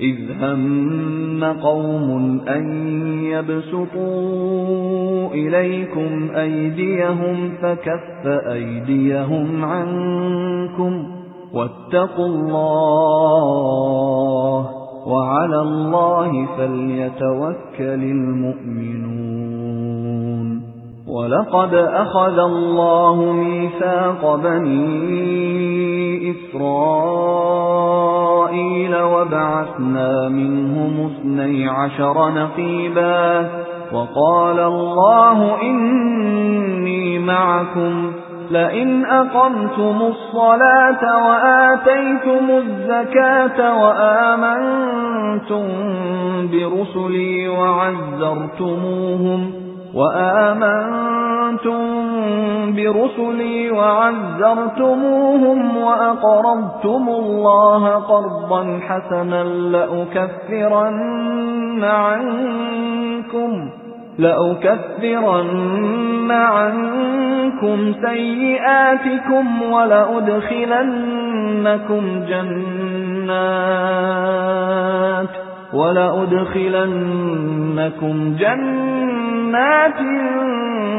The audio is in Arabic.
إِذْ هَمَّ قَوْمٌ أَن يَبْسُطُوا إِلَيْكُمْ أَيْدِيَهُمْ فَكَفَّ أَيْدِيَهُمْ عَنكُمْ وَاتَّقُوا اللَّهَ وَعَلَى اللَّهِ فَلْيَتَوَكَّلِ الْمُؤْمِنُونَ وَلَقَدْ أَخَذَ اللَّهُ مِيثَاقَ بَنِي إِسْرَائِيلَ وَبَعَثْنَا مِنْهُمُ اثْنَيْ عَشَرَ نَقِيبًا وَقَالَ اللَّهُ إِنِّي مَعَكُمْ لَئِنْ أَقَمْتُمُ الصَّلَاةَ وَآتَيْتُمُ الزَّكَاةَ وَآمَنْتُمْ بِرُسُلِي وَعَزَّرْتُمُوهُمْ وَآمَنْتُمْ بِرُسُلِي وَعَزَّرْتُمُوهُمْ وَأَقْرَضْتُمُ اللَّهَ قَرْضًا حَسَنًا لَّأُكَفِّرَنَّ عَنكُمْ لَأُكَفِّرَنَّ عَنكُمْ سَيِّئَاتِكُمْ وَلَأُدْخِلَنَّكُمْ جَنَّاتٍ وَلَأُدْخِلَنَّكُمْ جَنَّاتٍ